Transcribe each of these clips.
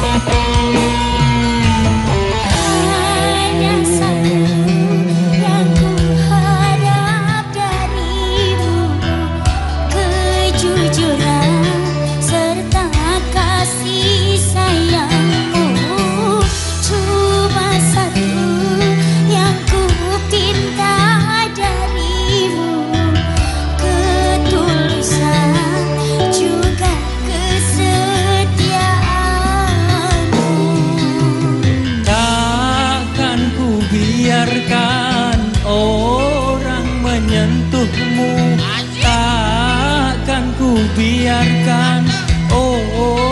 Thank you. biarkan oh, oh.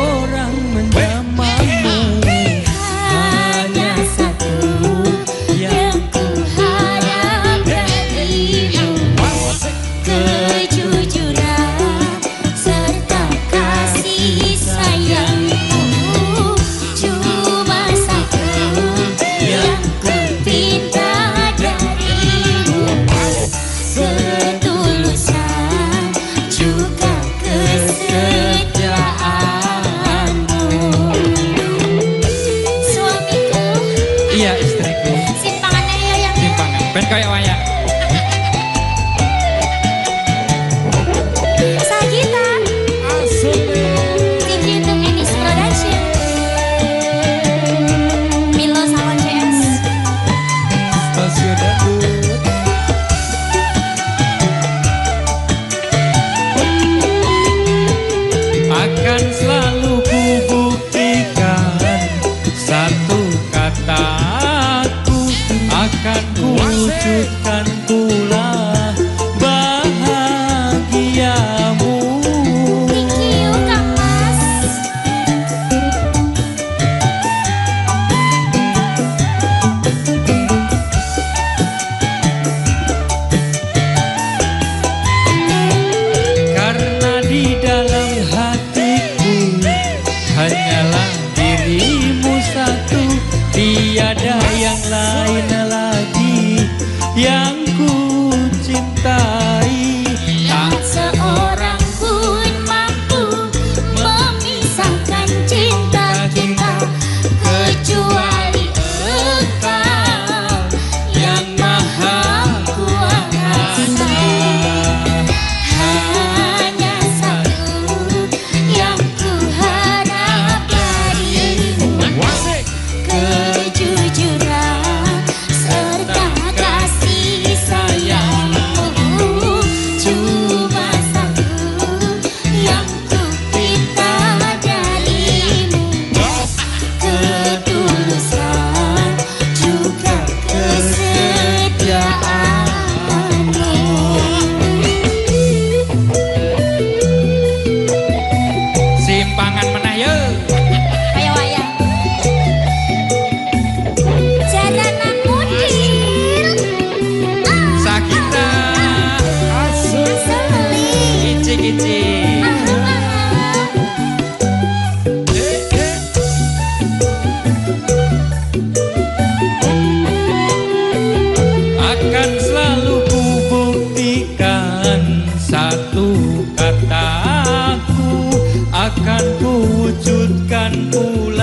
akan kuwujudkan pula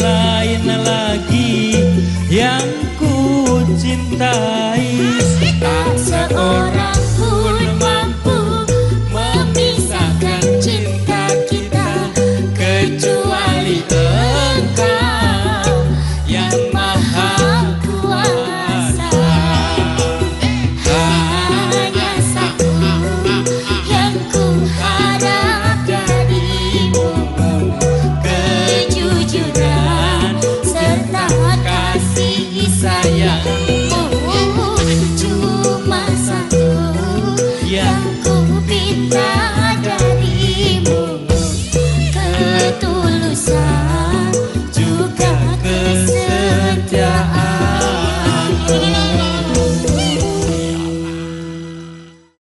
lain lagi yang ku cintai. Tak seorang yeah. Oh, cuma satu yeah. yang ku pinta darimu ketulusan